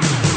Bye.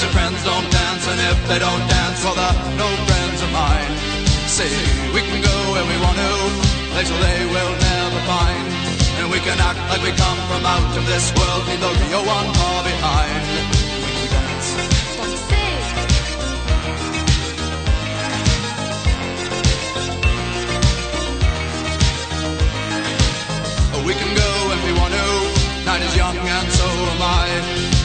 Cause your friends don't dance, and if they don't dance, well, they're no friends of mine. See, we can go where we want to, places they will never find. And we can act like we come from out of this world, leave the real one far behind. We can dance. We can go if we want to. Night is young and so am I.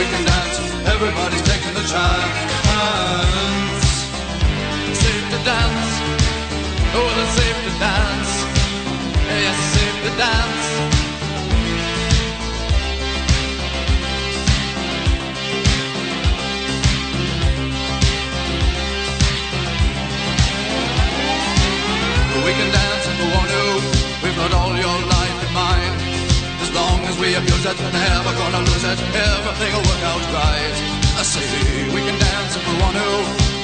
we can dance, everybody's taking the chance. Safe to dance, oh, it's safe to dance. Yes, safe to dance. We can dance if we want to. We've got all your we abuse it, never gonna lose it. Everything will work out right. I say we can dance if we want to.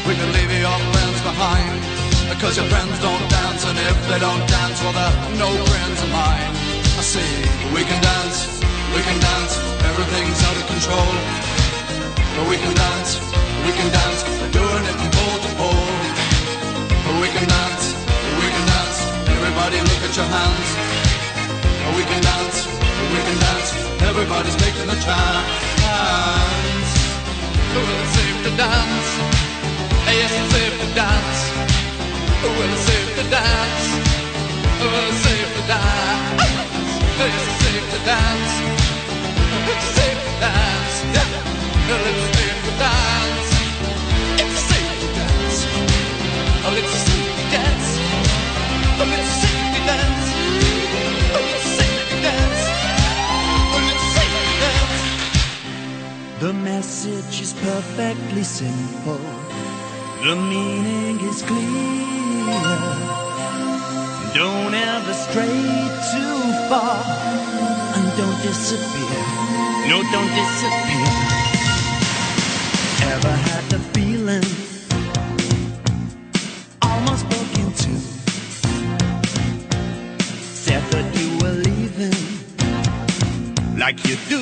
We can leave your friends behind. Because your friends don't dance, and if they don't dance, well, they're no friends of mine. I say we can dance, we can dance. Everything's out of control. But we can dance, we can dance. We're doing it from perfectly simple. The meaning is clear. Don't ever stray too far. And don't disappear. No, don't disappear. Ever had the feeling? Almost. Said that you were leaving. Like you do.